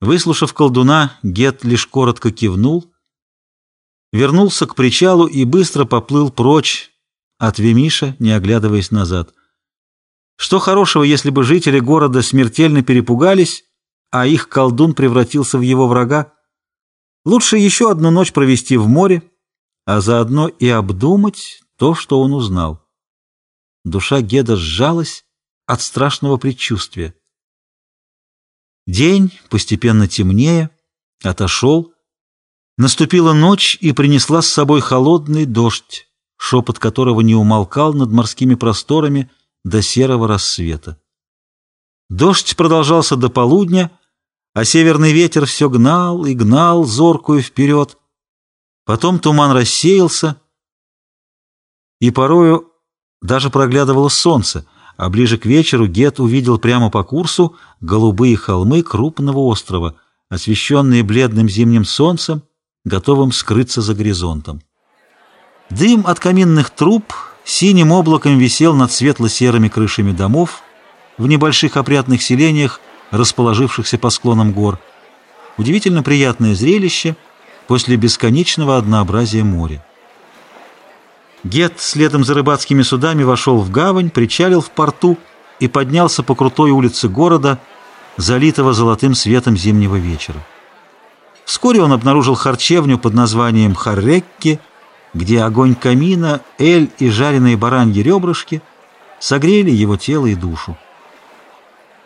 Выслушав колдуна, Гет лишь коротко кивнул, вернулся к причалу и быстро поплыл прочь от Вемиша, не оглядываясь назад. Что хорошего, если бы жители города смертельно перепугались, а их колдун превратился в его врага? Лучше еще одну ночь провести в море, а заодно и обдумать то, что он узнал. Душа Геда сжалась от страшного предчувствия. День, постепенно темнее, отошел. Наступила ночь и принесла с собой холодный дождь, шепот которого не умолкал над морскими просторами до серого рассвета. Дождь продолжался до полудня, а северный ветер все гнал и гнал зоркую вперед. Потом туман рассеялся, и порою даже проглядывало солнце — а ближе к вечеру Гет увидел прямо по курсу голубые холмы крупного острова, освещенные бледным зимним солнцем, готовым скрыться за горизонтом. Дым от каминных труб синим облаком висел над светло-серыми крышами домов в небольших опрятных селениях, расположившихся по склонам гор. Удивительно приятное зрелище после бесконечного однообразия моря. Гет следом за рыбацкими судами вошел в гавань, причалил в порту и поднялся по крутой улице города, залитого золотым светом зимнего вечера. Вскоре он обнаружил харчевню под названием Харрекки, где огонь камина, эль и жареные бараньи ребрышки согрели его тело и душу.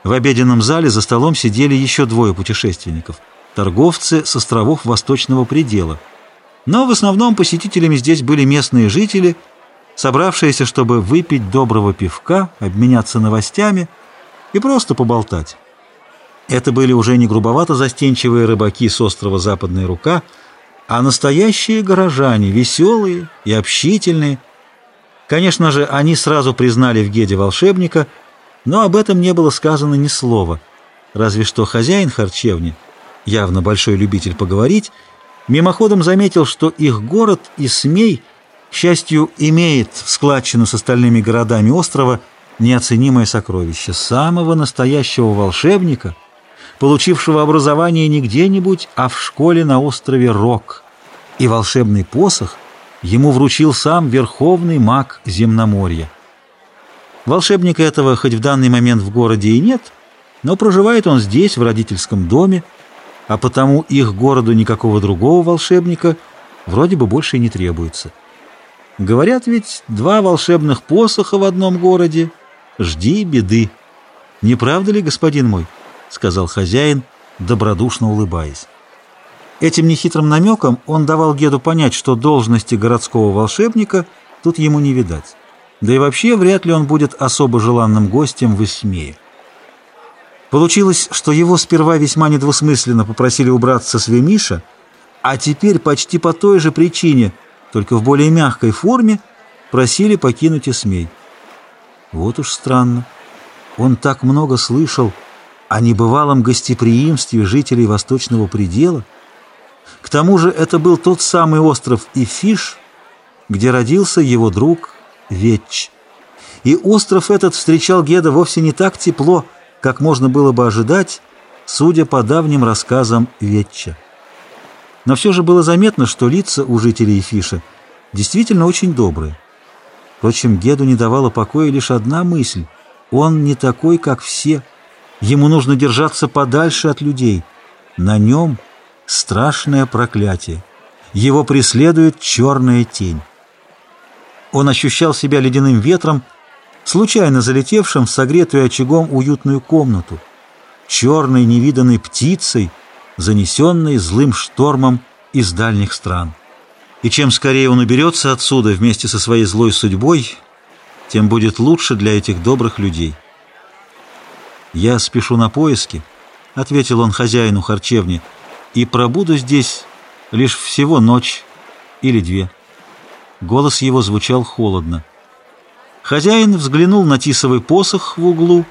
В обеденном зале за столом сидели еще двое путешественников, торговцы с островов Восточного предела – но в основном посетителями здесь были местные жители, собравшиеся, чтобы выпить доброго пивка, обменяться новостями и просто поболтать. Это были уже не грубовато застенчивые рыбаки с острова Западная Рука, а настоящие горожане, веселые и общительные. Конечно же, они сразу признали в Геде волшебника, но об этом не было сказано ни слова, разве что хозяин харчевни, явно большой любитель поговорить, Мимоходом заметил, что их город и Смей, к счастью, имеет в складчину с остальными городами острова неоценимое сокровище самого настоящего волшебника, получившего образование не где-нибудь, а в школе на острове Рок. И волшебный посох ему вручил сам верховный маг Земноморья. Волшебника этого хоть в данный момент в городе и нет, но проживает он здесь, в родительском доме, а потому их городу никакого другого волшебника вроде бы больше и не требуется. Говорят ведь, два волшебных посоха в одном городе. Жди беды. Не правда ли, господин мой? — сказал хозяин, добродушно улыбаясь. Этим нехитрым намеком он давал Геду понять, что должности городского волшебника тут ему не видать. Да и вообще вряд ли он будет особо желанным гостем в Исмее. Получилось, что его сперва весьма недвусмысленно попросили убраться с Вемиша, а теперь почти по той же причине, только в более мягкой форме, просили покинуть Эсмей. Вот уж странно. Он так много слышал о небывалом гостеприимстве жителей Восточного предела. К тому же это был тот самый остров Ифиш, где родился его друг Ветч. И остров этот встречал Геда вовсе не так тепло, как можно было бы ожидать, судя по давним рассказам Ветча. Но все же было заметно, что лица у жителей Фиша действительно очень добрые. Впрочем, Геду не давала покоя лишь одна мысль. Он не такой, как все. Ему нужно держаться подальше от людей. На нем страшное проклятие. Его преследует черная тень. Он ощущал себя ледяным ветром, случайно залетевшим в согретую очагом уютную комнату, черной невиданной птицей, занесенной злым штормом из дальних стран. И чем скорее он уберется отсюда вместе со своей злой судьбой, тем будет лучше для этих добрых людей. «Я спешу на поиски», — ответил он хозяину харчевни, «и пробуду здесь лишь всего ночь или две». Голос его звучал холодно. Хозяин взглянул на тисовый посох в углу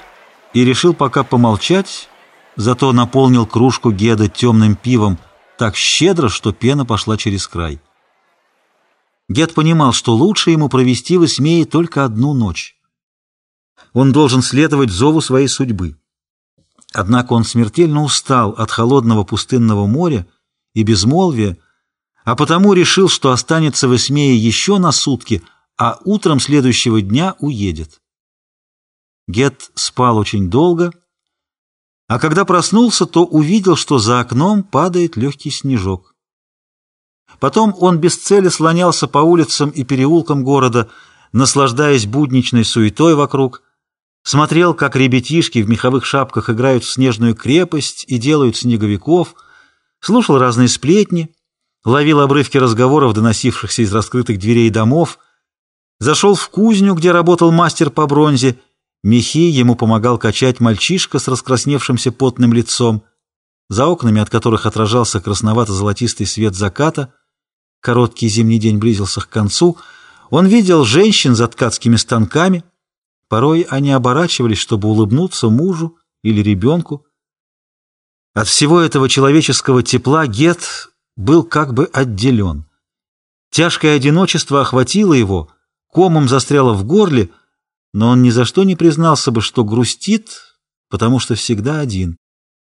и решил пока помолчать, зато наполнил кружку Геда темным пивом так щедро, что пена пошла через край. Гед понимал, что лучше ему провести в Исмее только одну ночь. Он должен следовать зову своей судьбы. Однако он смертельно устал от холодного пустынного моря и безмолвия, а потому решил, что останется в Эсмее еще на сутки, а утром следующего дня уедет. Гет спал очень долго, а когда проснулся, то увидел, что за окном падает легкий снежок. Потом он без цели слонялся по улицам и переулкам города, наслаждаясь будничной суетой вокруг, смотрел, как ребятишки в меховых шапках играют в снежную крепость и делают снеговиков, слушал разные сплетни, ловил обрывки разговоров, доносившихся из раскрытых дверей домов, зашел в кузню, где работал мастер по бронзе, мехи ему помогал качать мальчишка с раскрасневшимся потным лицом, за окнами от которых отражался красновато-золотистый свет заката, короткий зимний день близился к концу, он видел женщин за ткацкими станками, порой они оборачивались, чтобы улыбнуться мужу или ребенку. От всего этого человеческого тепла Гет был как бы отделен. Тяжкое одиночество охватило его, комом застряло в горле, но он ни за что не признался бы, что грустит, потому что всегда один.